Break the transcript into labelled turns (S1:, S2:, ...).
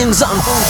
S1: to be